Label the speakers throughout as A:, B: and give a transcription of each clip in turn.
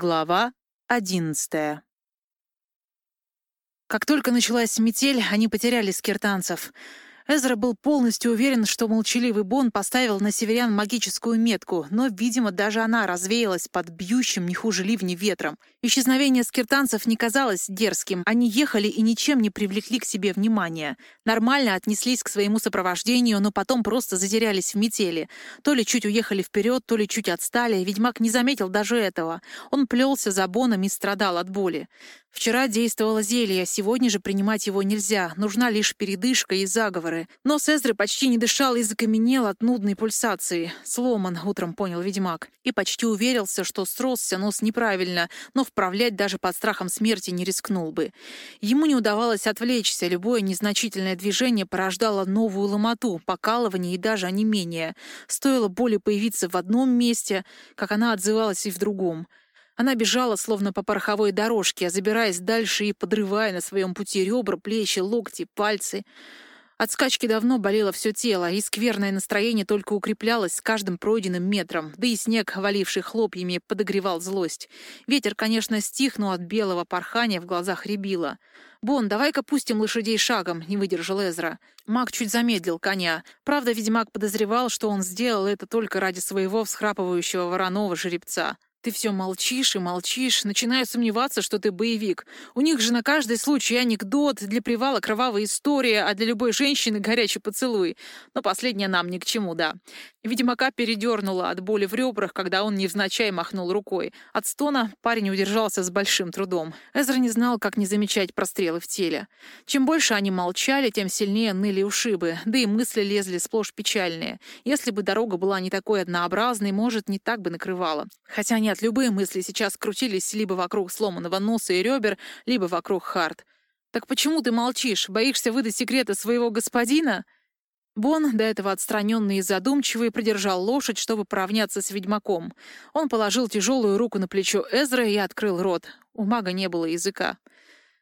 A: Глава одиннадцатая. Как только началась метель, они потеряли скиртанцев — Эзра был полностью уверен, что молчаливый Бон поставил на северян магическую метку, но, видимо, даже она развеялась под бьющим не хуже ливни ветром. Исчезновение скиртанцев не казалось дерзким. Они ехали и ничем не привлекли к себе внимания. Нормально отнеслись к своему сопровождению, но потом просто затерялись в метели. То ли чуть уехали вперед, то ли чуть отстали. Ведьмак не заметил даже этого. Он плелся за Боном и страдал от боли. Вчера действовало зелье, сегодня же принимать его нельзя. Нужна лишь передышка и заговоры. Нос Эзры почти не дышал и закаменел от нудной пульсации. Сломан, утром понял ведьмак. И почти уверился, что сросся нос неправильно, но вправлять даже под страхом смерти не рискнул бы. Ему не удавалось отвлечься. Любое незначительное движение порождало новую ломоту, покалывание и даже онемение. Стоило боли появиться в одном месте, как она отзывалась и в другом — она бежала, словно по пороховой дорожке, забираясь дальше и подрывая на своем пути ребра, плечи, локти, пальцы. От скачки давно болело все тело, и скверное настроение только укреплялось с каждым пройденным метром, да и снег, валивший хлопьями, подогревал злость. Ветер, конечно, стих, но от белого порхания в глазах рябило. «Бон, давай-ка пустим лошадей шагом», — не выдержал Эзра. Маг чуть замедлил коня. Правда, ведьмак подозревал, что он сделал это только ради своего всхрапывающего вороного жеребца. Ты все молчишь и молчишь, начинаю сомневаться, что ты боевик. У них же на каждый случай анекдот, для привала кровавая история, а для любой женщины горячий поцелуй. Но последнее нам ни к чему, да. Ведьмака передернуло от боли в ребрах, когда он невзначай махнул рукой. От стона парень удержался с большим трудом. Эзра не знал, как не замечать прострелы в теле. Чем больше они молчали, тем сильнее ныли ушибы, да и мысли лезли сплошь печальные. Если бы дорога была не такой однообразной, может, не так бы накрывала. Хотя нет, любые мысли сейчас крутились либо вокруг сломанного носа и ребер, либо вокруг Харт. «Так почему ты молчишь? Боишься выдать секреты своего господина?» Бон, до этого отстраненный и задумчивый, придержал лошадь, чтобы поравняться с ведьмаком. Он положил тяжелую руку на плечо Эзра и открыл рот. У мага не было языка.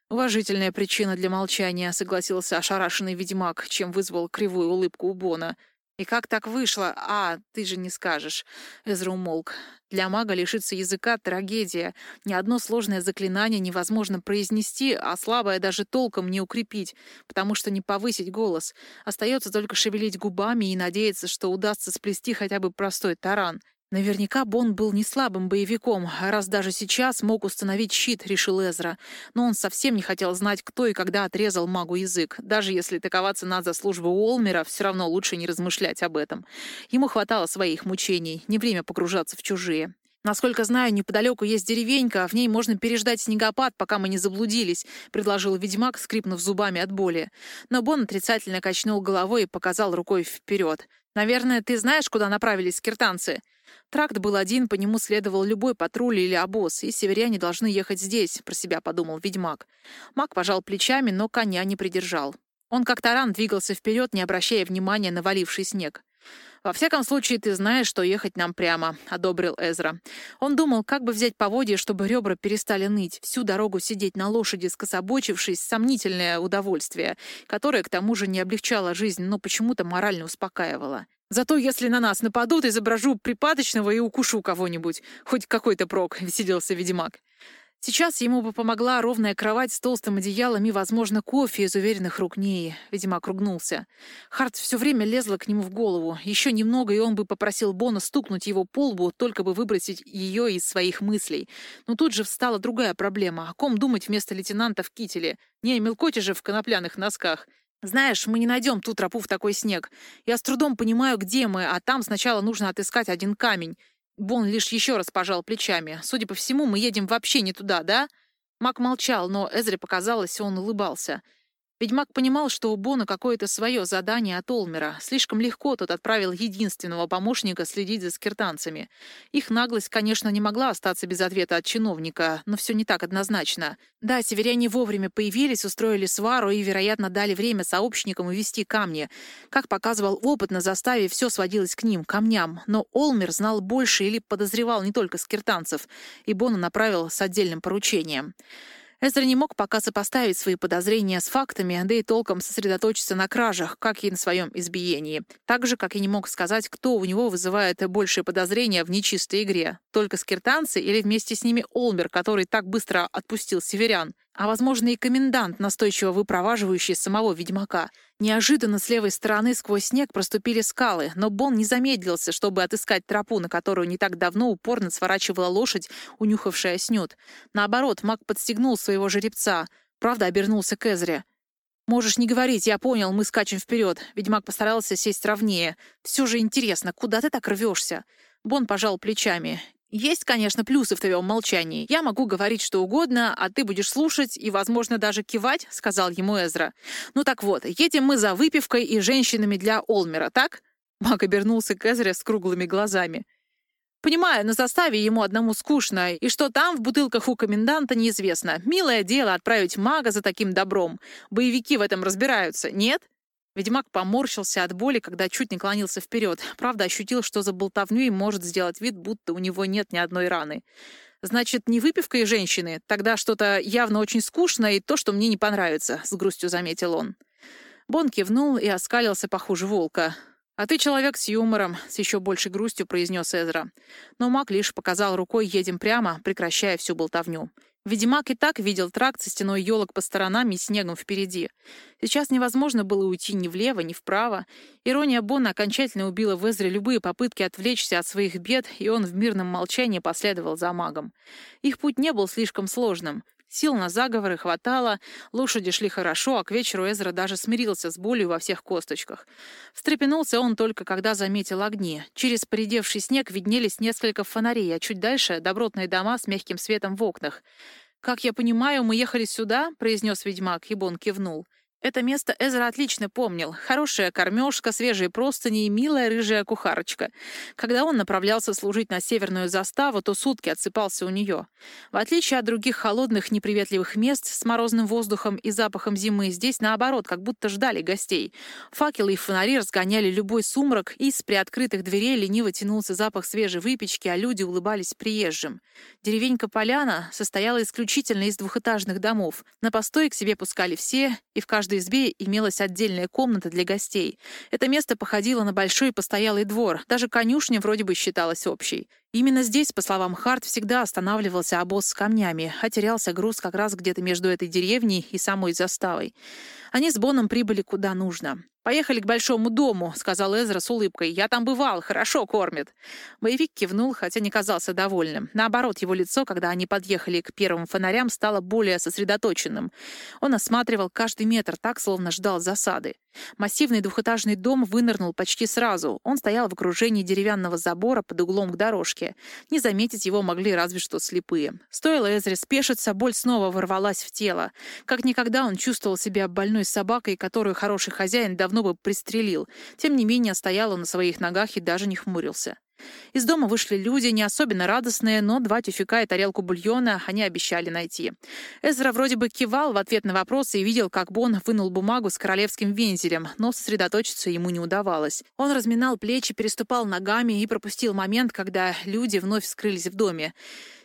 A: «Уважительная причина для молчания», — согласился ошарашенный ведьмак, чем вызвал кривую улыбку у Бона. «И как так вышло? А, ты же не скажешь». Эзра умолк. Для мага лишиться языка — трагедия. Ни одно сложное заклинание невозможно произнести, а слабое даже толком не укрепить, потому что не повысить голос. Остается только шевелить губами и надеяться, что удастся сплести хотя бы простой таран. Наверняка Бон был не слабым боевиком, раз даже сейчас мог установить щит, решил Эзра. Но он совсем не хотел знать, кто и когда отрезал магу язык. Даже если таковаться надо за службу Уолмера, все равно лучше не размышлять об этом. Ему хватало своих мучений, не время погружаться в чужие. «Насколько знаю, неподалеку есть деревенька, в ней можно переждать снегопад, пока мы не заблудились», — предложил ведьмак, скрипнув зубами от боли. Но Бон отрицательно качнул головой и показал рукой вперед. «Наверное, ты знаешь, куда направились скиртанцы?» Тракт был один, по нему следовал любой патруль или обоз, и северяне должны ехать здесь, про себя подумал ведьмак. Маг пожал плечами, но коня не придержал. Он как таран двигался вперед, не обращая внимания на валивший снег. «Во всяком случае, ты знаешь, что ехать нам прямо», — одобрил Эзра. Он думал, как бы взять поводья, чтобы ребра перестали ныть. Всю дорогу сидеть на лошади, скособочившись, сомнительное удовольствие, которое, к тому же, не облегчало жизнь, но почему-то морально успокаивало. Зато если на нас нападут, изображу припадочного и укушу кого-нибудь. Хоть какой-то прок», — веселился ведьмак. Сейчас ему бы помогла ровная кровать с толстым одеялом и, возможно, кофе из уверенных рук Неи. Ведьмак ругнулся. Харт все время лезла к нему в голову. Еще немного, и он бы попросил Бона стукнуть его по лбу, только бы выбросить ее из своих мыслей. Но тут же встала другая проблема. О ком думать вместо лейтенанта в кителе? Не о мелкоте же в конопляных носках. Знаешь, мы не найдем ту тропу в такой снег. Я с трудом понимаю, где мы, а там сначала нужно отыскать один камень. Бон лишь еще раз пожал плечами. Судя по всему, мы едем вообще не туда, да? Мак молчал, но Эзре показалось, он улыбался. Ведьмак понимал, что у Бона какое-то свое задание от Олмера. Слишком легко тот отправил единственного помощника следить за скиртанцами. Их наглость, конечно, не могла остаться без ответа от чиновника, но все не так однозначно. Да, северяне вовремя появились, устроили свару и, вероятно, дали время сообщникам увести камни. Как показывал опыт, на заставе все сводилось к ним, камням. Но Олмер знал больше или подозревал не только скиртанцев, и Бона направил с отдельным поручением. Эзра не мог пока сопоставить свои подозрения с фактами, да и толком сосредоточиться на кражах, как и на своем избиении. Так же, как и не мог сказать, кто у него вызывает большие подозрения в нечистой игре. Только скиртанцы или вместе с ними Олмер, который так быстро отпустил северян а, возможно, и комендант, настойчиво выпроваживающий самого ведьмака. Неожиданно с левой стороны сквозь снег проступили скалы, но Бон не замедлился, чтобы отыскать тропу, на которую не так давно упорно сворачивала лошадь, унюхавшая снюд. Наоборот, маг подстегнул своего жеребца. Правда, обернулся к Эзре. «Можешь не говорить, я понял, мы скачем вперед». Ведьмак постарался сесть ровнее. «Все же интересно, куда ты так рвешься?» Бон пожал плечами. Есть, конечно, плюсы в твоем молчании. Я могу говорить что угодно, а ты будешь слушать и, возможно, даже кивать, — сказал ему Эзра. Ну так вот, едем мы за выпивкой и женщинами для Олмера, так? Мак обернулся к Эзре с круглыми глазами. Понимаю, на заставе ему одному скучно, и что там в бутылках у коменданта неизвестно. Милое дело отправить мага за таким добром. Боевики в этом разбираются, нет? Ведьмак поморщился от боли, когда чуть не клонился вперед. Правда, ощутил, что за болтовню и может сделать вид, будто у него нет ни одной раны. «Значит, не выпивка и женщины. Тогда что-то явно очень скучно и то, что мне не понравится», — с грустью заметил он. Бон кивнул и оскалился похуже волка. «А ты человек с юмором», — с еще большей грустью произнес Эзра. Но маг лишь показал рукой «едем прямо», прекращая всю болтовню. Ведьмак и так видел тракт со стеной елок по сторонам и снегом впереди. Сейчас невозможно было уйти ни влево, ни вправо. Ирония Бона окончательно убила в Эзре любые попытки отвлечься от своих бед, и он в мирном молчании последовал за магом. Их путь не был слишком сложным. Сил на заговоры хватало, лошади шли хорошо, а к вечеру Эзра даже смирился с болью во всех косточках. Встрепенулся он только, когда заметил огни. Через поредевший снег виднелись несколько фонарей, а чуть дальше — добротные дома с мягким светом в окнах. «Как я понимаю, мы ехали сюда?» — произнес ведьмак, и Бон кивнул. Это место Эзра отлично помнил. Хорошая кормежка, свежие простыни и милая рыжая кухарочка. Когда он направлялся служить на северную заставу, то сутки отсыпался у нее. В отличие от других холодных, неприветливых мест с морозным воздухом и запахом зимы, здесь, наоборот, как будто ждали гостей. Факелы и фонари разгоняли любой сумрак, и с приоткрытых дверей лениво тянулся запах свежей выпечки, а люди улыбались приезжим. Деревенька Поляна состояла исключительно из двухэтажных домов. На постой к себе пускали все, и в каждом каждой избе имелась отдельная комната для гостей. Это место походило на большой постоялый двор, даже конюшня вроде бы считалась общей. Именно здесь, по словам Харт, всегда останавливался обоз с камнями, а терялся груз как раз где-то между этой деревней и самой заставой. Они с Боном прибыли куда нужно. «Поехали к большому дому», — сказал Эзра с улыбкой. «Я там бывал, хорошо кормят». Боевик кивнул, хотя не казался довольным. Наоборот, его лицо, когда они подъехали к первым фонарям, стало более сосредоточенным. Он осматривал каждый метр так, словно ждал засады. Массивный двухэтажный дом вынырнул почти сразу. Он стоял в окружении деревянного забора под углом к дорожке. Не заметить его могли разве что слепые. Стоило Эзре спешиться, боль снова ворвалась в тело. Как никогда он чувствовал себя больной собакой, которую хороший хозяин давно бы пристрелил. Тем не менее, стоял он на своих ногах и даже не хмурился. Из дома вышли люди, не особенно радостные, но два тюфика и тарелку бульона они обещали найти. Эзра вроде бы кивал в ответ на вопросы и видел, как Бон вынул бумагу с королевским вензелем, но сосредоточиться ему не удавалось. Он разминал плечи, переступал ногами и пропустил момент, когда люди вновь скрылись в доме.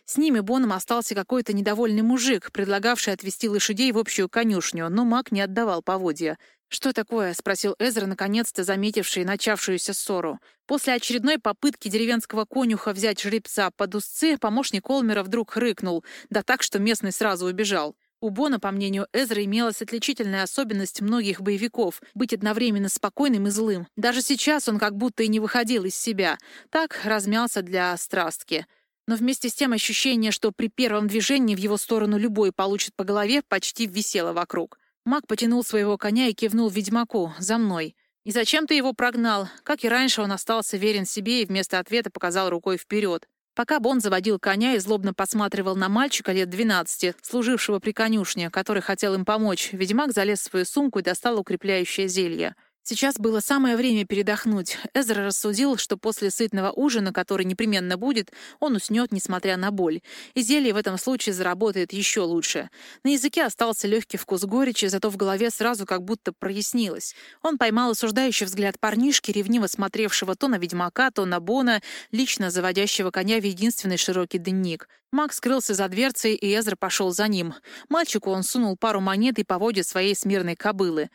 A: С ними Боном остался какой-то недовольный мужик, предлагавший отвезти лошадей в общую конюшню, но маг не отдавал поводья. «Что такое?» — спросил Эзра, наконец-то заметивший начавшуюся ссору. После очередной попытки деревенского конюха взять жеребца под узцы, помощник Олмера вдруг рыкнул, да так, что местный сразу убежал. У Бона, по мнению Эзра, имелась отличительная особенность многих боевиков — быть одновременно спокойным и злым. Даже сейчас он как будто и не выходил из себя. Так размялся для страстки. Но вместе с тем ощущение, что при первом движении в его сторону любой получит по голове, почти висело вокруг. Маг потянул своего коня и кивнул ведьмаку «За мной». «И зачем ты его прогнал?» Как и раньше, он остался верен себе и вместо ответа показал рукой вперед. Пока Бон заводил коня и злобно посматривал на мальчика лет 12, служившего при конюшне, который хотел им помочь, ведьмак залез в свою сумку и достал укрепляющее зелье. Сейчас было самое время передохнуть. Эзра рассудил, что после сытного ужина, который непременно будет, он уснет, несмотря на боль. И зелье в этом случае заработает еще лучше. На языке остался легкий вкус горечи, зато в голове сразу как будто прояснилось. Он поймал осуждающий взгляд парнишки, ревниво смотревшего то на ведьмака, то на Бона, лично заводящего коня в единственный широкий дневник. Макс скрылся за дверцей, и Эзра пошел за ним. Мальчику он сунул пару монет и поводит своей смирной кобылы.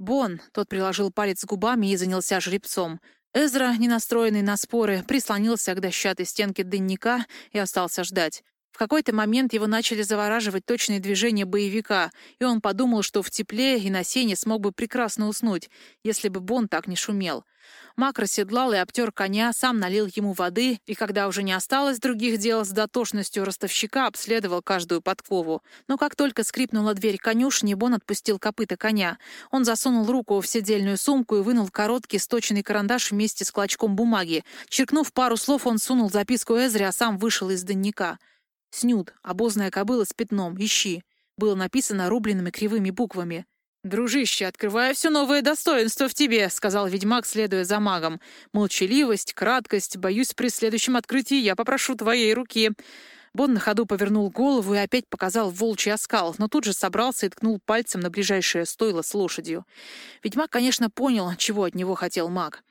A: «Бон!» — тот приложил палец к губами и занялся жеребцом. Эзра, не настроенный на споры, прислонился к дощатой стенке дынника и остался ждать. В какой-то момент его начали завораживать точные движения боевика, и он подумал, что в тепле и на сене смог бы прекрасно уснуть, если бы Бон так не шумел. Мак расседлал и обтер коня, сам налил ему воды, и когда уже не осталось других дел, с дотошностью ростовщика обследовал каждую подкову. Но как только скрипнула дверь конюшни, Бон отпустил копыта коня. Он засунул руку в седельную сумку и вынул короткий сточенный карандаш вместе с клочком бумаги. Черкнув пару слов, он сунул записку Эзре, а сам вышел из дневника. «Снюд, обозная кобыла с пятном, ищи», было написано рубленными кривыми буквами. «Дружище, открываю все новое достоинство в тебе», — сказал ведьмак, следуя за магом. «Молчаливость, краткость. Боюсь, при следующем открытии я попрошу твоей руки». Бон на ходу повернул голову и опять показал волчий оскал, но тут же собрался и ткнул пальцем на ближайшее стойло с лошадью. Ведьмак, конечно, понял, чего от него хотел маг.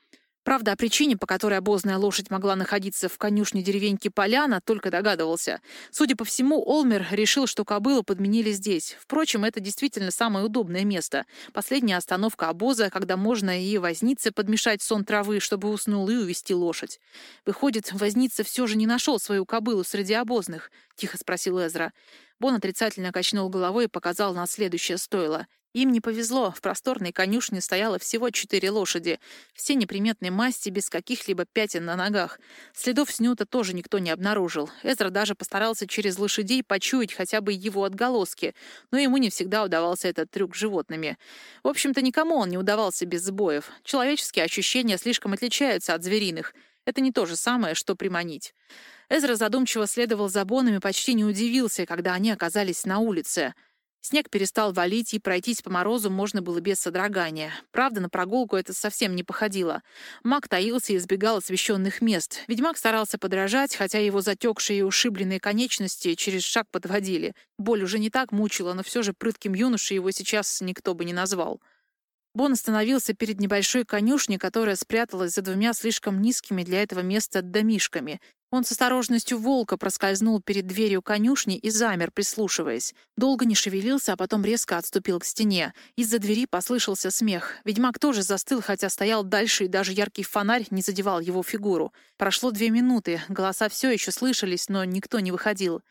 A: Правда, о причине, по которой обозная лошадь могла находиться в конюшне деревеньки Поляна, только догадывался. Судя по всему, Олмер решил, что кобылу подменили здесь. Впрочем, это действительно самое удобное место. Последняя остановка обоза, когда можно и вознице подмешать сон травы, чтобы уснул, и увести лошадь. Выходит, возница все же не нашел свою кобылу среди обозных? — тихо спросил Эзра. Бон отрицательно качнул головой и показал на следующее стойло. Им не повезло, в просторной конюшне стояло всего четыре лошади, все неприметной масти, без каких-либо пятен на ногах. Следов снюта тоже никто не обнаружил. Эзра даже постарался через лошадей почуять хотя бы его отголоски, но ему не всегда удавался этот трюк с животными. В общем-то, никому он не удавался без сбоев. Человеческие ощущения слишком отличаются от звериных. Это не то же самое, что приманить. Эзра задумчиво следовал за Бонами, почти не удивился, когда они оказались на улице — Снег перестал валить, и пройтись по морозу можно было без содрогания. Правда, на прогулку это совсем не походило. Маг таился и избегал освещенных мест. Ведьмак старался подражать, хотя его затекшие и ушибленные конечности через шаг подводили. Боль уже не так мучила, но все же прытким юношей его сейчас никто бы не назвал. Бон остановился перед небольшой конюшней, которая спряталась за двумя слишком низкими для этого места домишками. Он с осторожностью волка проскользнул перед дверью конюшни и замер, прислушиваясь. Долго не шевелился, а потом резко отступил к стене. Из-за двери послышался смех. Ведьмак тоже застыл, хотя стоял дальше, и даже яркий фонарь не задевал его фигуру. Прошло две минуты, голоса все еще слышались, но никто не выходил.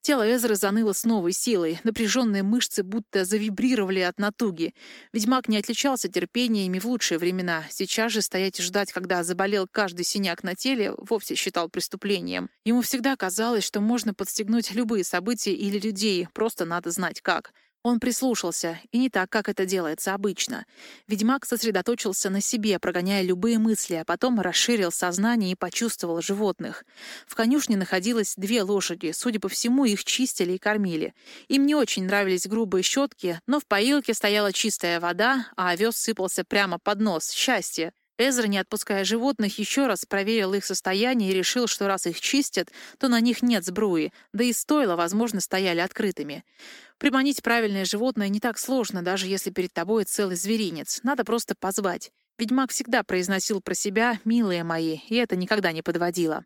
A: Тело Эзры заныло с новой силой, напряженные мышцы будто завибрировали от натуги. Ведьмак не отличался терпениями в лучшие времена. Сейчас же стоять и ждать, когда заболел каждый синяк на теле, вовсе считал преступлением. Ему всегда казалось, что можно подстегнуть любые события или людей, просто надо знать как. Он прислушался, и не так, как это делается обычно. Ведьмак сосредоточился на себе, прогоняя любые мысли, а потом расширил сознание и почувствовал животных. В конюшне находилось две лошади, судя по всему, их чистили и кормили. Им не очень нравились грубые щетки, но в поилке стояла чистая вода, а овес сыпался прямо под нос. Счастье! Эзра, не отпуская животных, еще раз проверил их состояние и решил, что раз их чистят, то на них нет сбруи, да и стойла, возможно, стояли открытыми. Приманить правильное животное не так сложно, даже если перед тобой целый зверинец. Надо просто позвать. Ведьмак всегда произносил про себя «милые мои», и это никогда не подводило.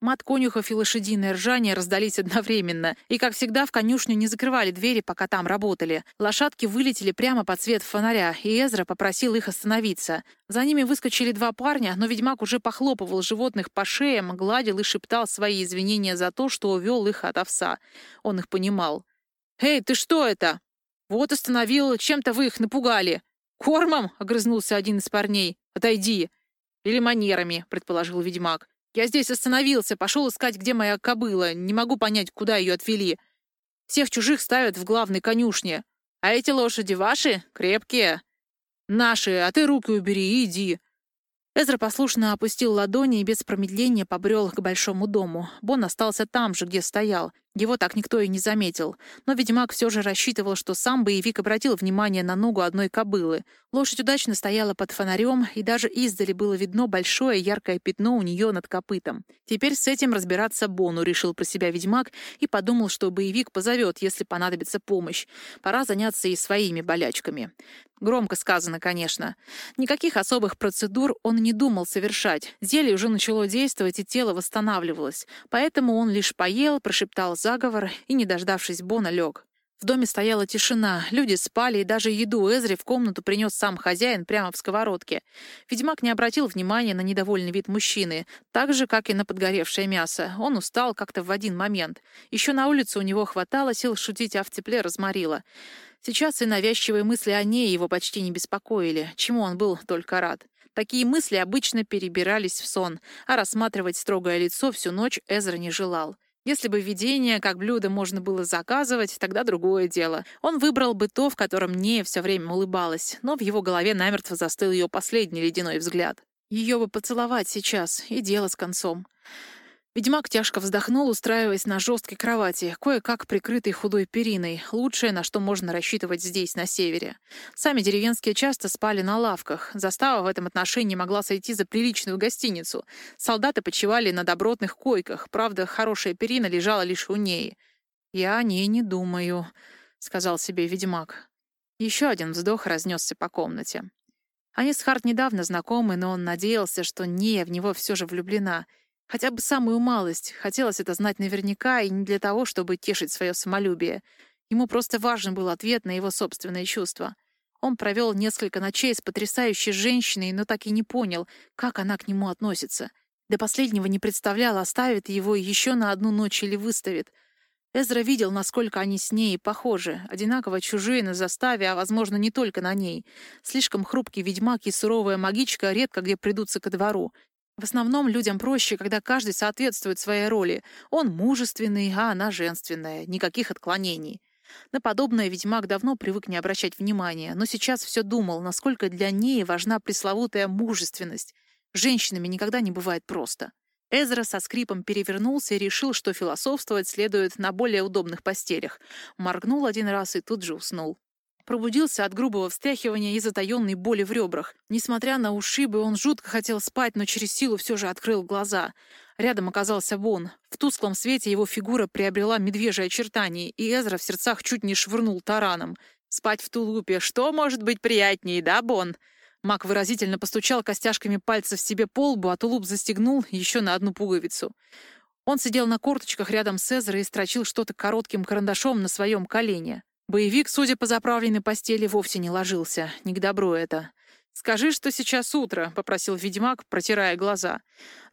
A: Мат конюхов и лошадиное ржание раздались одновременно, и, как всегда, в конюшню не закрывали двери, пока там работали. Лошадки вылетели прямо под свет фонаря, и Эзра попросил их остановиться. За ними выскочили два парня, но ведьмак уже похлопывал животных по шеям, гладил и шептал свои извинения за то, что увел их от овса. Он их понимал. «Эй, ты что это?» «Вот остановил, чем-то вы их напугали». «Кормом?» — огрызнулся один из парней. «Отойди». «Или манерами», — предположил ведьмак. «Я здесь остановился, пошел искать, где моя кобыла. Не могу понять, куда ее отвели. Всех чужих ставят в главной конюшне. А эти лошади ваши? Крепкие?» «Наши, а ты руки убери и иди». Эзра послушно опустил ладони и без промедления побрел к большому дому. Бон остался там же, где стоял. Его так никто и не заметил. Но ведьмак все же рассчитывал, что сам боевик обратил внимание на ногу одной кобылы. Лошадь удачно стояла под фонарем, и даже издали было видно большое яркое пятно у нее над копытом. Теперь с этим разбираться Бону, решил про себя ведьмак, и подумал, что боевик позовет, если понадобится помощь. Пора заняться и своими болячками. Громко сказано, конечно. Никаких особых процедур он не думал совершать. Зелье уже начало действовать, и тело восстанавливалось. Поэтому он лишь поел, прошептал заговор и, не дождавшись Бона, лег. В доме стояла тишина, люди спали, и даже еду Эзри в комнату принес сам хозяин прямо в сковородке. Ведьмак не обратил внимания на недовольный вид мужчины, так же, как и на подгоревшее мясо. Он устал как-то в один момент. Еще на улице у него хватало сил шутить, а в тепле разморило. Сейчас и навязчивые мысли о ней его почти не беспокоили, чему он был только рад. Такие мысли обычно перебирались в сон, а рассматривать строгое лицо всю ночь Эзра не желал. Если бы видение как блюдо можно было заказывать, тогда другое дело. Он выбрал бы то, в котором Нея все время улыбалась, но в его голове намертво застыл ее последний ледяной взгляд. Ее бы поцеловать сейчас, и дело с концом. Ведьмак тяжко вздохнул, устраиваясь на жесткой кровати, кое-как прикрытой худой периной, лучшее, на что можно рассчитывать здесь, на севере. Сами деревенские часто спали на лавках. Застава в этом отношении могла сойти за приличную гостиницу. Солдаты почивали на добротных койках, правда, хорошая перина лежала лишь у ней. «Я о ней не думаю», — сказал себе ведьмак. Еще один вздох разнесся по комнате. Они с Харт недавно знакомы, но он надеялся, что Нея в него все же влюблена — Хотя бы самую малость. Хотелось это знать наверняка и не для того, чтобы тешить свое самолюбие. Ему просто важен был ответ на его собственные чувства. Он провел несколько ночей с потрясающей женщиной, но так и не понял, как она к нему относится. До последнего не представлял, оставит его еще на одну ночь или выставит. Эзра видел, насколько они с ней похожи, одинаково чужие на заставе, а, возможно, не только на ней. Слишком хрупкий ведьмак и суровая магичка редко где придутся ко двору. В основном людям проще, когда каждый соответствует своей роли. Он мужественный, а она женственная. Никаких отклонений. На подобное ведьмак давно привык не обращать внимания, но сейчас все думал, насколько для ней важна пресловутая мужественность. Женщинами никогда не бывает просто. Эзра со скрипом перевернулся и решил, что философствовать следует на более удобных постелях. Моргнул один раз и тут же уснул. Пробудился от грубого встряхивания и затаенной боли в ребрах. Несмотря на ушибы, он жутко хотел спать, но через силу все же открыл глаза. Рядом оказался Бон. В тусклом свете его фигура приобрела медвежье очертание, и Эзра в сердцах чуть не швырнул тараном. «Спать в тулупе, что может быть приятнее, да, Бон?» Мак выразительно постучал костяшками пальцев себе по лбу, а тулуп застегнул еще на одну пуговицу. Он сидел на корточках рядом с Эзрой и строчил что-то коротким карандашом на своем колене. Боевик, судя по заправленной постели, вовсе не ложился. Не к добру это. «Скажи, что сейчас утро», — попросил ведьмак, протирая глаза.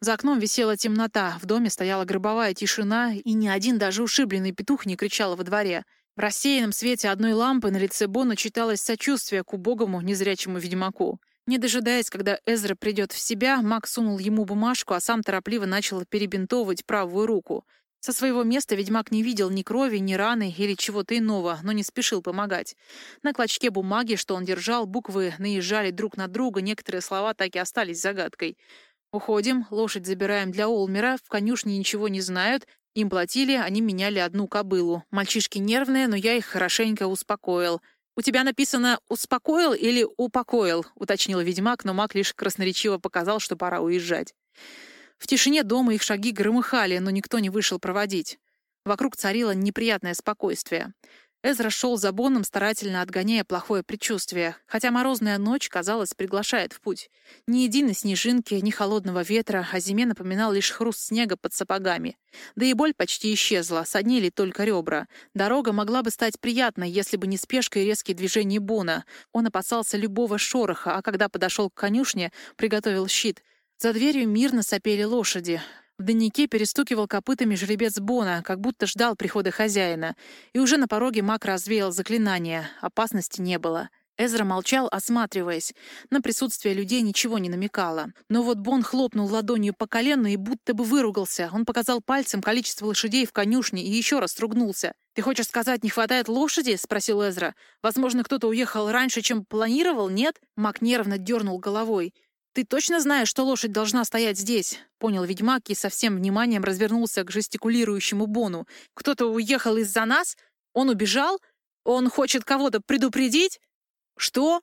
A: За окном висела темнота, в доме стояла гробовая тишина, и ни один даже ушибленный петух не кричал во дворе. В рассеянном свете одной лампы на лице Бона читалось сочувствие к убогому, незрячему ведьмаку. Не дожидаясь, когда Эзра придет в себя, Мак сунул ему бумажку, а сам торопливо начал перебинтовывать правую руку. Со своего места ведьмак не видел ни крови, ни раны или чего-то иного, но не спешил помогать. На клочке бумаги, что он держал, буквы наезжали друг на друга, некоторые слова так и остались загадкой. «Уходим, лошадь забираем для Олмера, в конюшне ничего не знают, им платили, они меняли одну кобылу. Мальчишки нервные, но я их хорошенько успокоил. «У тебя написано «успокоил» или «упокоил», — уточнил ведьмак, но маг лишь красноречиво показал, что пора уезжать. В тишине дома их шаги громыхали, но никто не вышел проводить. Вокруг царило неприятное спокойствие. Эзра шел за Боном, старательно отгоняя плохое предчувствие, хотя морозная ночь, казалось, приглашает в путь. Ни единой снежинки, ни холодного ветра, а зиме напоминал лишь хруст снега под сапогами. Да и боль почти исчезла, соднили только ребра. Дорога могла бы стать приятной, если бы не спешка и резкие движения Бона. Он опасался любого шороха, а когда подошел к конюшне, приготовил щит — за дверью мирно сопели лошади. В дневнике перестукивал копытами жеребец Бона, как будто ждал прихода хозяина. И уже на пороге маг развеял заклинание. Опасности не было. Эзра молчал, осматриваясь. На присутствие людей ничего не намекало. Но вот Бон хлопнул ладонью по колену и будто бы выругался. Он показал пальцем количество лошадей в конюшне и еще раз стругнулся. «Ты хочешь сказать, не хватает лошади?» — спросил Эзра. «Возможно, кто-то уехал раньше, чем планировал, нет?» Мак нервно дернул головой. «Ты точно знаешь, что лошадь должна стоять здесь?» — понял ведьмак и со всем вниманием развернулся к жестикулирующему Бону. «Кто-то уехал из-за нас? Он убежал? Он хочет кого-то предупредить?» «Что?»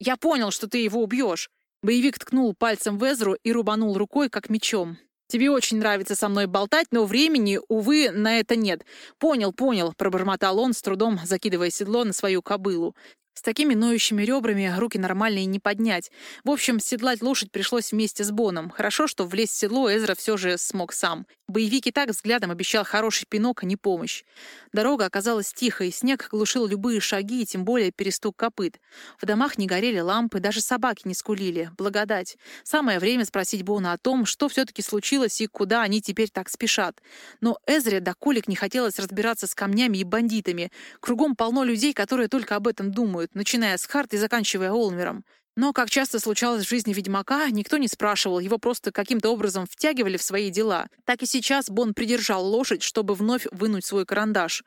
A: «Я понял, что ты его убьешь!» Боевик ткнул пальцем в Эзру и рубанул рукой, как мечом. «Тебе очень нравится со мной болтать, но времени, увы, на это нет. Понял, понял», — пробормотал он, с трудом закидывая седло на свою кобылу. С такими ноющими ребрами руки нормальные не поднять. В общем, седлать лошадь пришлось вместе с Боном. Хорошо, что влезть в седло Эзра все же смог сам. Боевик и так взглядом обещал хороший пинок, а не помощь. Дорога оказалась тихой, снег глушил любые шаги и тем более перестук копыт. В домах не горели лампы, даже собаки не скулили. Благодать. Самое время спросить Бона о том, что все-таки случилось и куда они теперь так спешат. Но Эзре до колик не хотелось разбираться с камнями и бандитами. Кругом полно людей, которые только об этом думают спрашивают, начиная с Харт и заканчивая Олмером. Но, как часто случалось в жизни ведьмака, никто не спрашивал, его просто каким-то образом втягивали в свои дела. Так и сейчас Бон придержал лошадь, чтобы вновь вынуть свой карандаш.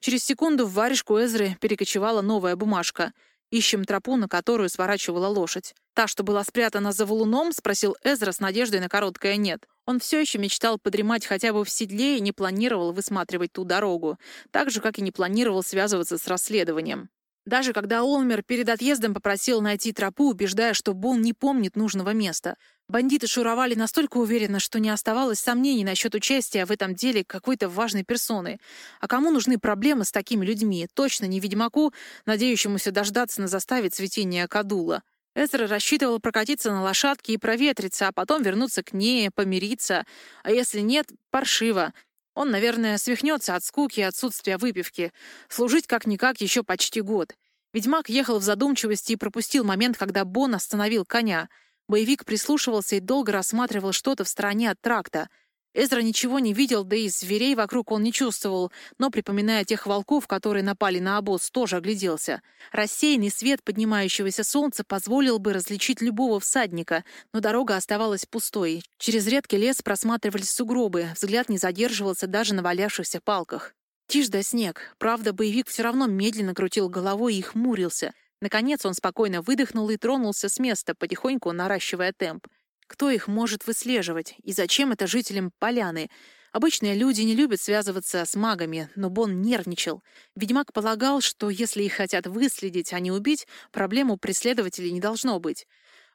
A: Через секунду в варежку Эзры перекочевала новая бумажка. «Ищем тропу, на которую сворачивала лошадь». «Та, что была спрятана за валуном?» — спросил Эзра с надеждой на короткое «нет». Он все еще мечтал подремать хотя бы в седле и не планировал высматривать ту дорогу, так же, как и не планировал связываться с расследованием. Даже когда Олмер перед отъездом попросил найти тропу, убеждая, что Бон не помнит нужного места, бандиты шуровали настолько уверенно, что не оставалось сомнений насчет участия в этом деле какой-то важной персоны. А кому нужны проблемы с такими людьми? Точно не ведьмаку, надеющемуся дождаться на заставе цветения Кадула. Эзра рассчитывал прокатиться на лошадке и проветриться, а потом вернуться к ней, помириться. А если нет, паршиво. Он, наверное, свихнется от скуки и отсутствия выпивки. Служить как-никак еще почти год. Ведьмак ехал в задумчивости и пропустил момент, когда Бон остановил коня. Боевик прислушивался и долго рассматривал что-то в стороне от тракта — Эзра ничего не видел, да и зверей вокруг он не чувствовал, но, припоминая тех волков, которые напали на обоз, тоже огляделся. Рассеянный свет поднимающегося солнца позволил бы различить любого всадника, но дорога оставалась пустой. Через редкий лес просматривались сугробы, взгляд не задерживался даже на валявшихся палках. Тишь да снег. Правда, боевик все равно медленно крутил головой и хмурился. Наконец он спокойно выдохнул и тронулся с места, потихоньку наращивая темп. Кто их может выслеживать? И зачем это жителям поляны? Обычные люди не любят связываться с магами, но Бон нервничал. Ведьмак полагал, что если их хотят выследить, а не убить, проблем у преследователей не должно быть.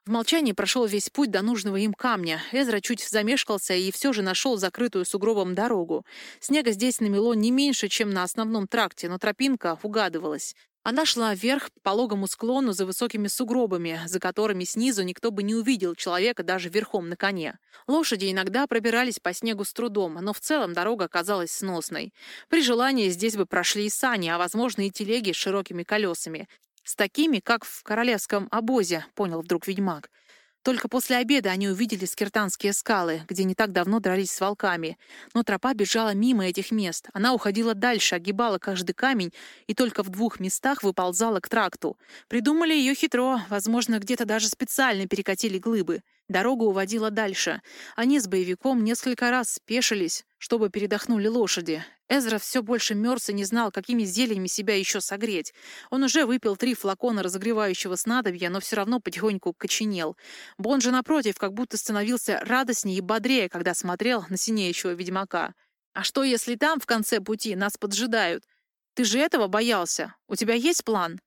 A: В молчании прошел весь путь до нужного им камня. Эзра чуть замешкался и все же нашел закрытую сугробом дорогу. Снега здесь намело не меньше, чем на основном тракте, но тропинка угадывалась. Она шла вверх по пологому склону за высокими сугробами, за которыми снизу никто бы не увидел человека даже верхом на коне. Лошади иногда пробирались по снегу с трудом, но в целом дорога оказалась сносной. При желании здесь бы прошли и сани, а, возможно, и телеги с широкими колесами. С такими, как в королевском обозе, понял вдруг ведьмак. Только после обеда они увидели скиртанские скалы, где не так давно дрались с волками. Но тропа бежала мимо этих мест. Она уходила дальше, огибала каждый камень и только в двух местах выползала к тракту. Придумали ее хитро, возможно, где-то даже специально перекатили глыбы. Дорога уводила дальше. Они с боевиком несколько раз спешились, чтобы передохнули лошади. Эзра все больше мерз и не знал, какими зельями себя еще согреть. Он уже выпил три флакона разогревающего снадобья, но все равно потихоньку коченел. Бон же, напротив, как будто становился радостнее и бодрее, когда смотрел на синеющего ведьмака. «А что, если там, в конце пути, нас поджидают? Ты же этого боялся. У тебя есть план?»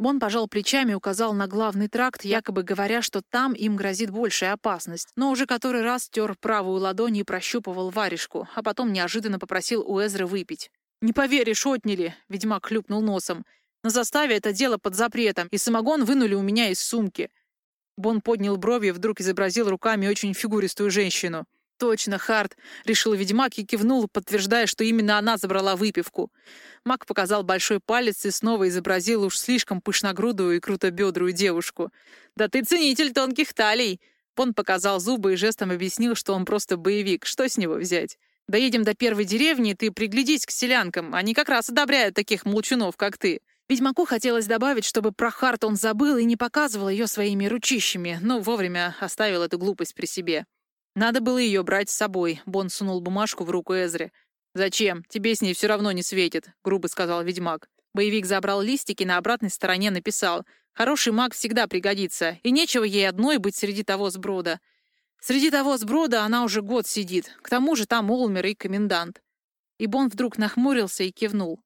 A: Бон пожал плечами и указал на главный тракт, якобы говоря, что там им грозит большая опасность, но уже который раз тер правую ладонь и прощупывал варежку, а потом неожиданно попросил у Эзры выпить. «Не поверишь, отняли!» — ведьмак хлюпнул носом. «На заставе это дело под запретом, и самогон вынули у меня из сумки». Бон поднял брови и вдруг изобразил руками очень фигуристую женщину. «Точно, Харт!» — решил ведьмак и кивнул, подтверждая, что именно она забрала выпивку. Мак показал большой палец и снова изобразил уж слишком пышногрудую и крутобедрую девушку. «Да ты ценитель тонких талий!» Он показал зубы и жестом объяснил, что он просто боевик. Что с него взять? Доедем до первой деревни, ты приглядись к селянкам. Они как раз одобряют таких молчунов, как ты. Ведьмаку хотелось добавить, чтобы про Харт он забыл и не показывал ее своими ручищами, но вовремя оставил эту глупость при себе. Надо было ее брать с собой. Бон сунул бумажку в руку Эзре. «Зачем? Тебе с ней все равно не светит», — грубо сказал ведьмак. Боевик забрал листики, на обратной стороне написал «Хороший маг всегда пригодится, и нечего ей одной быть среди того сброда». Среди того сброда она уже год сидит, к тому же там Олмер и комендант. И Бон вдруг нахмурился и кивнул.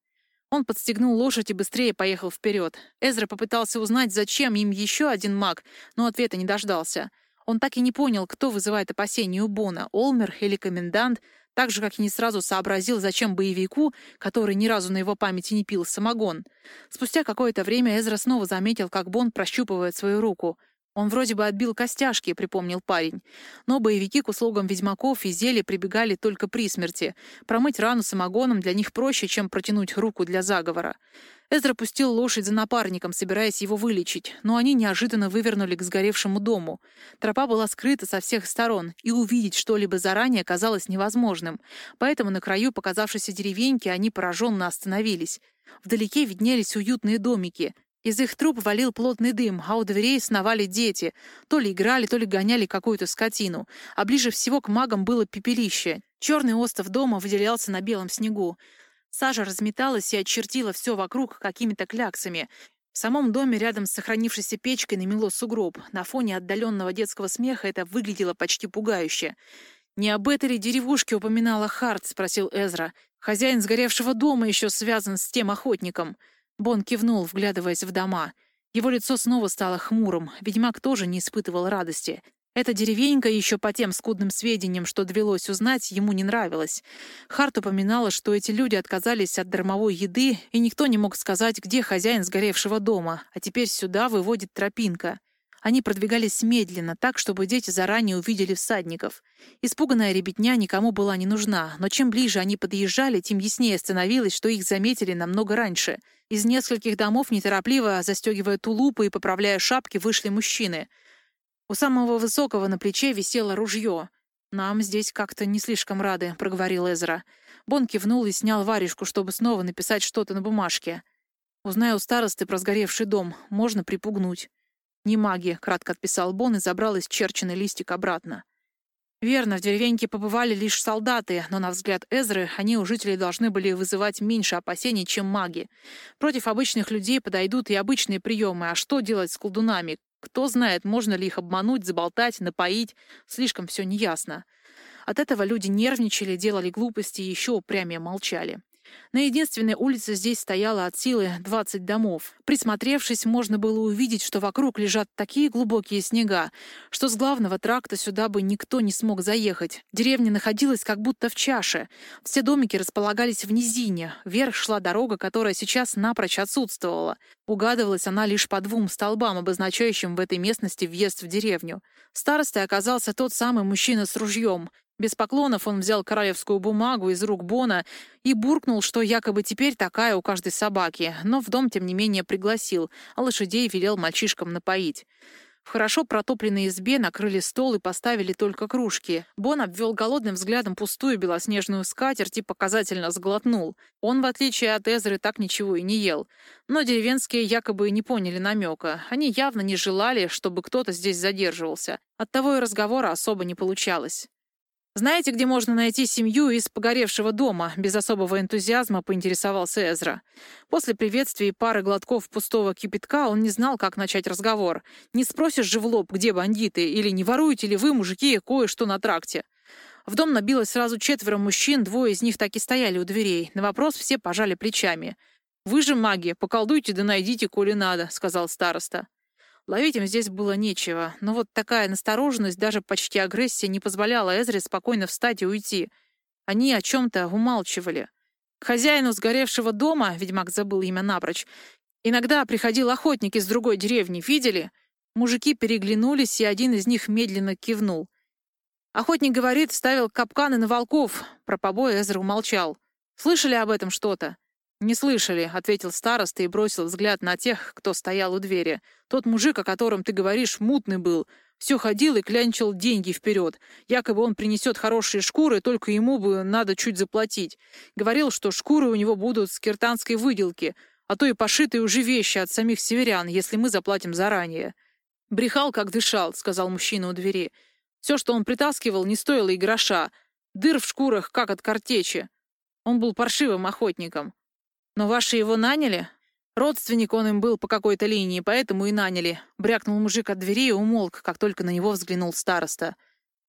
A: Он подстегнул лошадь и быстрее поехал вперед. Эзра попытался узнать, зачем им еще один маг, но ответа не дождался. Он так и не понял, кто вызывает опасения у Бона, Олмер или комендант, так же, как и не сразу сообразил, зачем боевику, который ни разу на его памяти не пил самогон. Спустя какое-то время Эзра снова заметил, как Бон прощупывает свою руку — он вроде бы отбил костяшки, припомнил парень. Но боевики к услугам ведьмаков и зелья прибегали только при смерти. Промыть рану самогоном для них проще, чем протянуть руку для заговора. Эзра пустил лошадь за напарником, собираясь его вылечить, но они неожиданно вывернули к сгоревшему дому. Тропа была скрыта со всех сторон, и увидеть что-либо заранее казалось невозможным. Поэтому на краю показавшейся деревеньки они пораженно остановились. Вдалеке виднелись уютные домики. Из их труб валил плотный дым, а у дверей сновали дети. То ли играли, то ли гоняли какую-то скотину. А ближе всего к магам было пепелище. Черный остов дома выделялся на белом снегу. Сажа разметалась и очертила все вокруг какими-то кляксами. В самом доме рядом с сохранившейся печкой намело сугроб. На фоне отдаленного детского смеха это выглядело почти пугающе. «Не об этой ли деревушке упоминала Харт?» — спросил Эзра. «Хозяин сгоревшего дома еще связан с тем охотником». Бон кивнул, вглядываясь в дома. Его лицо снова стало хмурым. Ведьмак тоже не испытывал радости. Эта деревенька, еще по тем скудным сведениям, что довелось узнать, ему не нравилась. Харт упоминала, что эти люди отказались от дармовой еды, и никто не мог сказать, где хозяин сгоревшего дома, а теперь сюда выводит тропинка. Они продвигались медленно, так, чтобы дети заранее увидели всадников. Испуганная ребятня никому была не нужна, но чем ближе они подъезжали, тем яснее становилось, что их заметили намного раньше. Из нескольких домов, неторопливо застегивая тулупы и поправляя шапки, вышли мужчины. У самого высокого на плече висело ружье. «Нам здесь как-то не слишком рады», — проговорил Эзра. Бон кивнул и снял варежку, чтобы снова написать что-то на бумажке. «Узнай у старосты про сгоревший дом. Можно припугнуть». «Не маги», — кратко отписал Бон и забрал исчерченный листик обратно. Верно, в деревеньке побывали лишь солдаты, но, на взгляд Эзры, они у жителей должны были вызывать меньше опасений, чем маги. Против обычных людей подойдут и обычные приемы, а что делать с колдунами? Кто знает, можно ли их обмануть, заболтать, напоить, слишком все неясно. От этого люди нервничали, делали глупости и еще упрямее молчали. На единственной улице здесь стояло от силы 20 домов. Присмотревшись, можно было увидеть, что вокруг лежат такие глубокие снега, что с главного тракта сюда бы никто не смог заехать. Деревня находилась как будто в чаше. Все домики располагались в низине. Вверх шла дорога, которая сейчас напрочь отсутствовала. Угадывалась она лишь по двум столбам, обозначающим в этой местности въезд в деревню. Старостой оказался тот самый мужчина с ружьем. Без поклонов он взял королевскую бумагу из рук Бона и буркнул, что якобы теперь такая у каждой собаки, но в дом, тем не менее, пригласил, а лошадей велел мальчишкам напоить. В хорошо протопленной избе накрыли стол и поставили только кружки. Бон обвел голодным взглядом пустую белоснежную скатерть и показательно сглотнул. Он, в отличие от Эзры, так ничего и не ел. Но деревенские якобы не поняли намека. Они явно не желали, чтобы кто-то здесь задерживался. Оттого и разговора особо не получалось. «Знаете, где можно найти семью из погоревшего дома?» — без особого энтузиазма поинтересовался Эзра. После приветствия и пары глотков пустого кипятка он не знал, как начать разговор. Не спросишь же в лоб, где бандиты, или не воруете ли вы, мужики, кое-что на тракте. В дом набилось сразу четверо мужчин, двое из них так и стояли у дверей. На вопрос все пожали плечами. «Вы же маги, поколдуйте да найдите, коли надо», — сказал староста. Ловить им здесь было нечего, но вот такая настороженность, даже почти агрессия, не позволяла Эзре спокойно встать и уйти. Они о чем-то умалчивали. К хозяину сгоревшего дома, ведьмак забыл имя напрочь, иногда приходил охотник из другой деревни, видели? Мужики переглянулись, и один из них медленно кивнул. Охотник, говорит, ставил капканы на волков. Про побои Эзра умолчал. Слышали об этом что-то? «Не слышали», — ответил староста и бросил взгляд на тех, кто стоял у двери. «Тот мужик, о котором ты говоришь, мутный был. Все ходил и клянчил деньги вперед. Якобы он принесет хорошие шкуры, только ему бы надо чуть заплатить. Говорил, что шкуры у него будут с киртанской выделки, а то и пошитые уже вещи от самих северян, если мы заплатим заранее». «Брехал, как дышал», — сказал мужчина у двери. «Все, что он притаскивал, не стоило и гроша. Дыр в шкурах, как от картечи. Он был паршивым охотником. «Но ваши его наняли?» Родственник он им был по какой-то линии, поэтому и наняли. Брякнул мужик от двери и умолк, как только на него взглянул староста.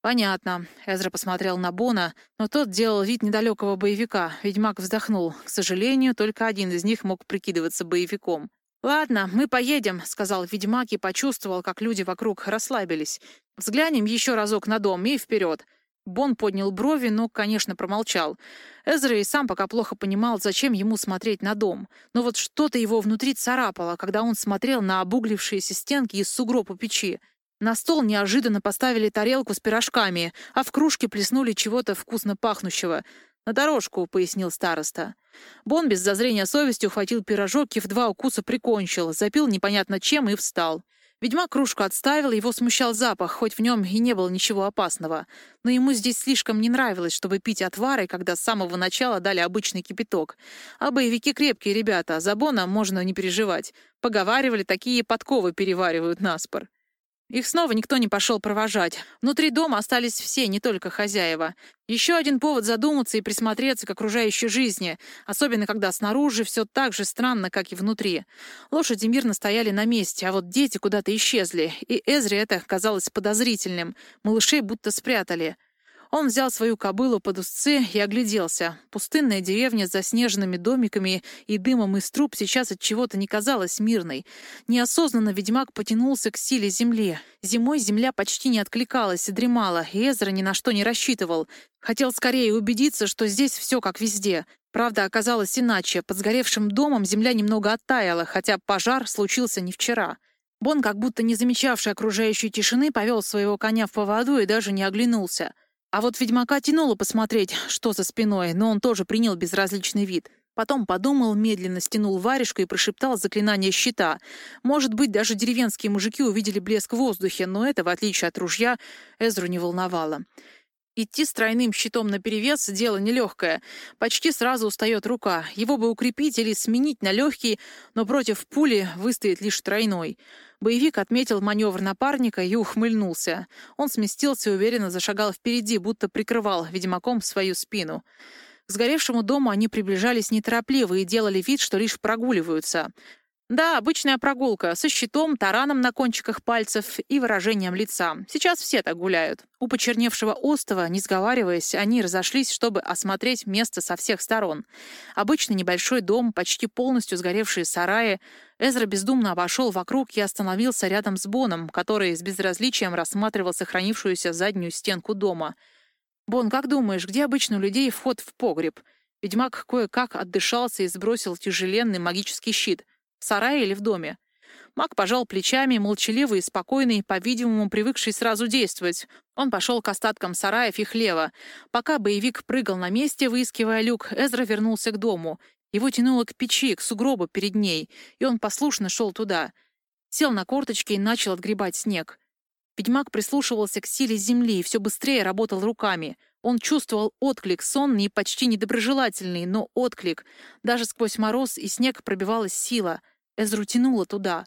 A: «Понятно». Эзра посмотрел на Бона, но тот делал вид недалекого боевика. Ведьмак вздохнул. К сожалению, только один из них мог прикидываться боевиком. «Ладно, мы поедем», — сказал ведьмак и почувствовал, как люди вокруг расслабились. «Взглянем еще разок на дом и вперед». Бон поднял брови, но, конечно, промолчал. Эзра и сам пока плохо понимал, зачем ему смотреть на дом. Но вот что-то его внутри царапало, когда он смотрел на обуглившиеся стенки из сугроб у печи. На стол неожиданно поставили тарелку с пирожками, а в кружке плеснули чего-то вкусно пахнущего. «На дорожку», — пояснил староста. Бон без зазрения совести ухватил пирожок и в два укуса прикончил, запил непонятно чем и встал. Ведьмак кружку отставил, его смущал запах, хоть в нем и не было ничего опасного. Но ему здесь слишком не нравилось, чтобы пить отвары, когда с самого начала дали обычный кипяток. А боевики крепкие ребята, за Бона можно не переживать. Поговаривали, такие подковы переваривают наспор. Их снова никто не пошел провожать. Внутри дома остались все, не только хозяева. Еще один повод задуматься и присмотреться к окружающей жизни, особенно когда снаружи все так же странно, как и внутри. Лошади мирно стояли на месте, а вот дети куда-то исчезли, и Эзре это казалось подозрительным. Малышей будто спрятали. Он взял свою кобылу под узцы и огляделся. Пустынная деревня с заснеженными домиками и дымом из труб сейчас от чего-то не казалась мирной. Неосознанно ведьмак потянулся к силе земли. Зимой земля почти не откликалась и дремала, и Эзра ни на что не рассчитывал. Хотел скорее убедиться, что здесь все как везде. Правда, оказалось иначе. Под сгоревшим домом земля немного оттаяла, хотя пожар случился не вчера. Бон, как будто не замечавший окружающей тишины, повел своего коня в поводу и даже не оглянулся — а вот ведьмака тянуло посмотреть, что за спиной, но он тоже принял безразличный вид. Потом подумал, медленно стянул варежку и прошептал заклинание щита. Может быть, даже деревенские мужики увидели блеск в воздухе, но это, в отличие от ружья, Эзру не волновало. Идти с тройным щитом наперевес — дело нелегкое. Почти сразу устает рука. Его бы укрепить или сменить на легкий, но против пули выстоит лишь тройной. Боевик отметил маневр напарника и ухмыльнулся. Он сместился и уверенно зашагал впереди, будто прикрывал ведьмаком свою спину. К сгоревшему дому они приближались неторопливо и делали вид, что лишь прогуливаются. Да, обычная прогулка, со щитом, тараном на кончиках пальцев и выражением лица. Сейчас все так гуляют. У почерневшего остова, не сговариваясь, они разошлись, чтобы осмотреть место со всех сторон. Обычный небольшой дом, почти полностью сгоревшие сараи. Эзра бездумно обошел вокруг и остановился рядом с Боном, который с безразличием рассматривал сохранившуюся заднюю стенку дома. «Бон, как думаешь, где обычно у людей вход в погреб?» Ведьмак кое-как отдышался и сбросил тяжеленный магический щит — в сарае или в доме? Маг пожал плечами, молчаливый и спокойный, по-видимому, привыкший сразу действовать. Он пошел к остаткам сараев и хлева. Пока боевик прыгал на месте, выискивая люк, Эзра вернулся к дому. Его тянуло к печи, к сугробу перед ней, и он послушно шел туда. Сел на корточки и начал отгребать снег. Ведьмак прислушивался к силе земли и все быстрее работал руками. Он чувствовал отклик, сонный и почти недоброжелательный, но отклик. Даже сквозь мороз и снег пробивалась сила. Эзру тянуло туда.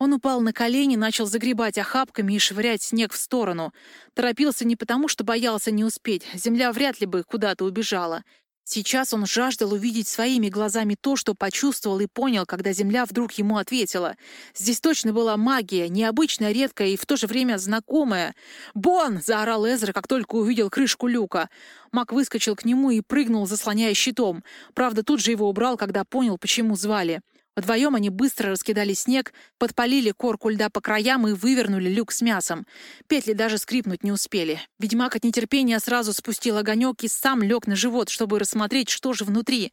A: Он упал на колени, начал загребать охапками и швырять снег в сторону. Торопился не потому, что боялся не успеть. Земля вряд ли бы куда-то убежала. Сейчас он жаждал увидеть своими глазами то, что почувствовал и понял, когда Земля вдруг ему ответила. Здесь точно была магия, необычная, редкая и в то же время знакомая. «Бон!» — заорал Эзра, как только увидел крышку люка. Маг выскочил к нему и прыгнул, заслоняя щитом. Правда, тут же его убрал, когда понял, почему звали. Вдвоем они быстро раскидали снег, подпалили корку льда по краям и вывернули люк с мясом. Петли даже скрипнуть не успели. Ведьмак от нетерпения сразу спустил огонек и сам лег на живот, чтобы рассмотреть, что же внутри.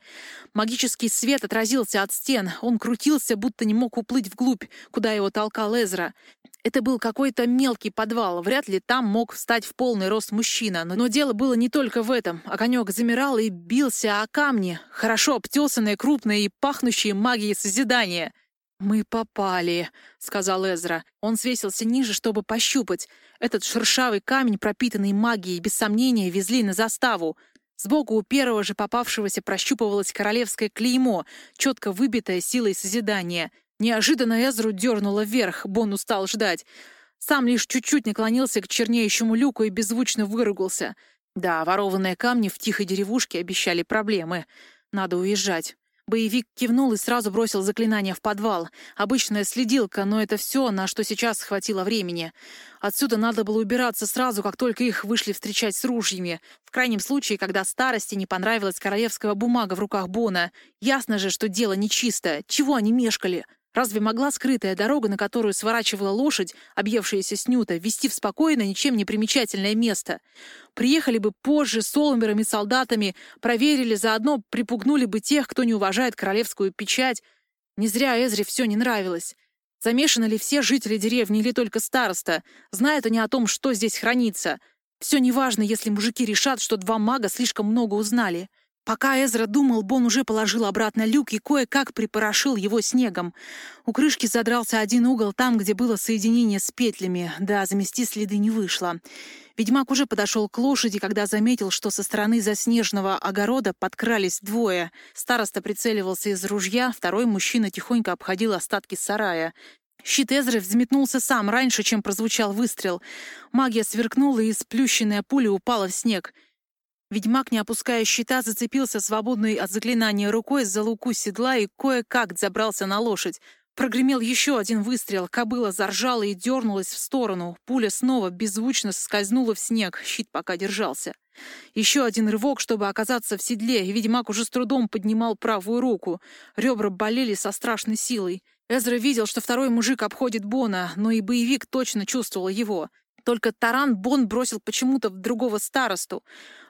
A: Магический свет отразился от стен. Он крутился, будто не мог уплыть вглубь, куда его толкал Эзра. Это был какой-то мелкий подвал, вряд ли там мог встать в полный рост мужчина. Но, дело было не только в этом. Огонек замирал и бился о камни, хорошо обтесанные, крупные и пахнущие магией. «Мы попали», — сказал Эзра. Он свесился ниже, чтобы пощупать. Этот шершавый камень, пропитанный магией, без сомнения, везли на заставу. Сбоку у первого же попавшегося прощупывалось королевское клеймо, четко выбитое силой созидания — Неожиданно Эзру дернуло вверх, Бон устал ждать. Сам лишь чуть-чуть наклонился к чернеющему люку и беззвучно выругался. Да, ворованные камни в тихой деревушке обещали проблемы. Надо уезжать. Боевик кивнул и сразу бросил заклинание в подвал. Обычная следилка, но это все, на что сейчас хватило времени. Отсюда надо было убираться сразу, как только их вышли встречать с ружьями. В крайнем случае, когда старости не понравилась королевская бумага в руках Бона. Ясно же, что дело нечисто. Чего они мешкали? Разве могла скрытая дорога, на которую сворачивала лошадь, объевшаяся снюта, вести в спокойное, ничем не примечательное место? Приехали бы позже с Олмером и солдатами, проверили, заодно припугнули бы тех, кто не уважает королевскую печать. Не зря Эзре все не нравилось. Замешаны ли все жители деревни или только староста? Знают они о том, что здесь хранится? Все неважно, если мужики решат, что два мага слишком много узнали. Пока Эзра думал, Бон уже положил обратно люк и кое-как припорошил его снегом. У крышки задрался один угол там, где было соединение с петлями. Да, замести следы не вышло. Ведьмак уже подошел к лошади, когда заметил, что со стороны заснеженного огорода подкрались двое. Староста прицеливался из ружья, второй мужчина тихонько обходил остатки сарая. Щит Эзры взметнулся сам раньше, чем прозвучал выстрел. Магия сверкнула, и сплющенная пуля упала в снег — Ведьмак, не опуская щита, зацепился свободной от заклинания рукой за луку седла и кое-как забрался на лошадь. Прогремел еще один выстрел, кобыла заржала и дернулась в сторону. Пуля снова беззвучно скользнула в снег, щит пока держался. Еще один рывок, чтобы оказаться в седле, и ведьмак уже с трудом поднимал правую руку. Ребра болели со страшной силой. Эзра видел, что второй мужик обходит Бона, но и боевик точно чувствовал его. Только таран Бон бросил почему-то в другого старосту.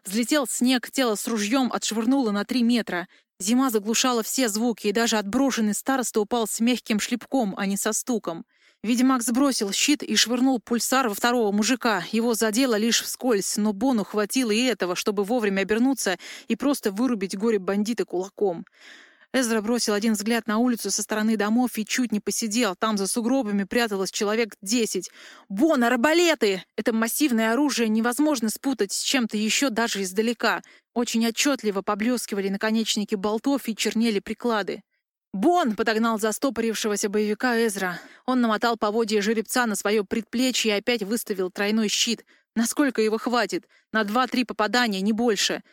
A: Взлетел снег, тело с ружьем отшвырнуло на три метра. Зима заглушала все звуки, и даже отброшенный староста упал с мягким шлепком, а не со стуком. Ведьмак сбросил щит и швырнул пульсар во второго мужика. Его задело лишь вскользь, но Бону хватило и этого, чтобы вовремя обернуться и просто вырубить горе-бандита кулаком. Эзра бросил один взгляд на улицу со стороны домов и чуть не посидел. Там за сугробами пряталось человек десять. «Бон, арбалеты!» Это массивное оружие невозможно спутать с чем-то еще даже издалека. Очень отчетливо поблескивали наконечники болтов и чернели приклады. «Бон!» — подогнал застопорившегося боевика Эзра. Он намотал поводья жеребца на свое предплечье и опять выставил тройной щит. Насколько его хватит? На два-три попадания, не больше.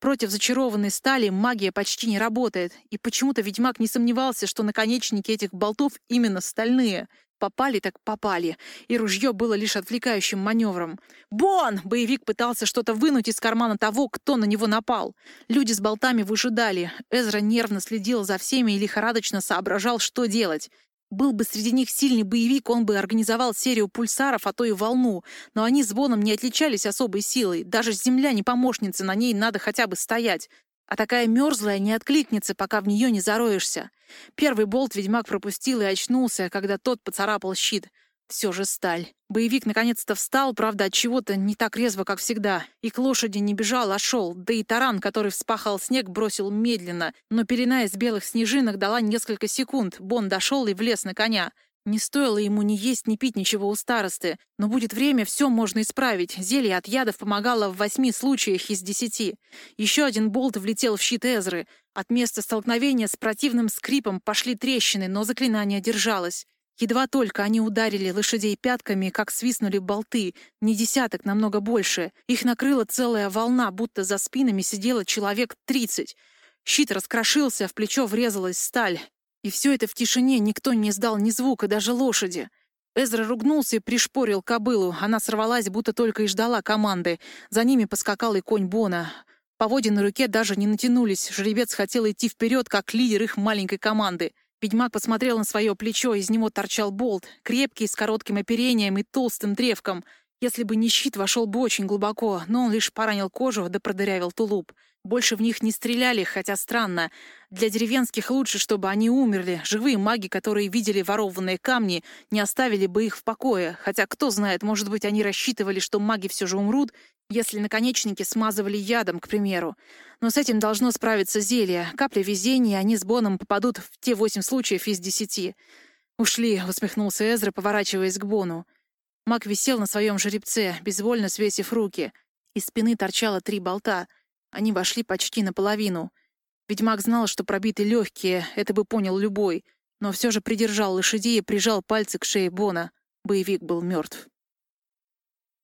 A: Против зачарованной стали магия почти не работает, и почему-то ведьмак не сомневался, что наконечники этих болтов именно стальные. Попали так попали, и ружье было лишь отвлекающим маневром. «Бон!» — боевик пытался что-то вынуть из кармана того, кто на него напал. Люди с болтами выжидали. Эзра нервно следил за всеми и лихорадочно соображал, что делать. Был бы среди них сильный боевик, он бы организовал серию пульсаров, а то и волну. Но они с Боном не отличались особой силой. Даже земля не помощница, на ней надо хотя бы стоять. А такая мерзлая не откликнется, пока в нее не зароешься. Первый болт ведьмак пропустил и очнулся, когда тот поцарапал щит. Все же сталь. Боевик наконец-то встал, правда, от чего-то не так резво, как всегда. И к лошади не бежал, а шел. Да и таран, который вспахал снег, бросил медленно. Но пелена из белых снежинок дала несколько секунд. Бон дошел и влез на коня. Не стоило ему ни есть, ни пить ничего у старосты. Но будет время, все можно исправить. Зелье от ядов помогало в восьми случаях из десяти. Еще один болт влетел в щит Эзры. От места столкновения с противным скрипом пошли трещины, но заклинание держалось. Едва только они ударили лошадей пятками, как свистнули болты, не десяток, намного больше. Их накрыла целая волна, будто за спинами сидело человек тридцать. Щит раскрошился, в плечо врезалась сталь. И все это в тишине, никто не сдал ни звука, даже лошади. Эзра ругнулся и пришпорил кобылу. Она сорвалась, будто только и ждала команды. За ними поскакал и конь Бона. Поводья на руке даже не натянулись. Жеребец хотел идти вперед, как лидер их маленькой команды. Ведьмак посмотрел на свое плечо, из него торчал болт, крепкий, с коротким оперением и толстым древком. Если бы не щит, вошел бы очень глубоко, но он лишь поранил кожу да продырявил тулуп. Больше в них не стреляли, хотя странно. Для деревенских лучше, чтобы они умерли. Живые маги, которые видели ворованные камни, не оставили бы их в покое. Хотя, кто знает, может быть, они рассчитывали, что маги все же умрут, если наконечники смазывали ядом, к примеру. Но с этим должно справиться зелье. Капля везения, они с Боном попадут в те восемь случаев из десяти. «Ушли», — усмехнулся Эзра, поворачиваясь к Бону. Маг висел на своем жеребце, безвольно свесив руки. Из спины торчало три болта — они вошли почти наполовину. Ведьмак знал, что пробиты легкие, это бы понял любой, но все же придержал лошадей и прижал пальцы к шее Бона. Боевик был мертв.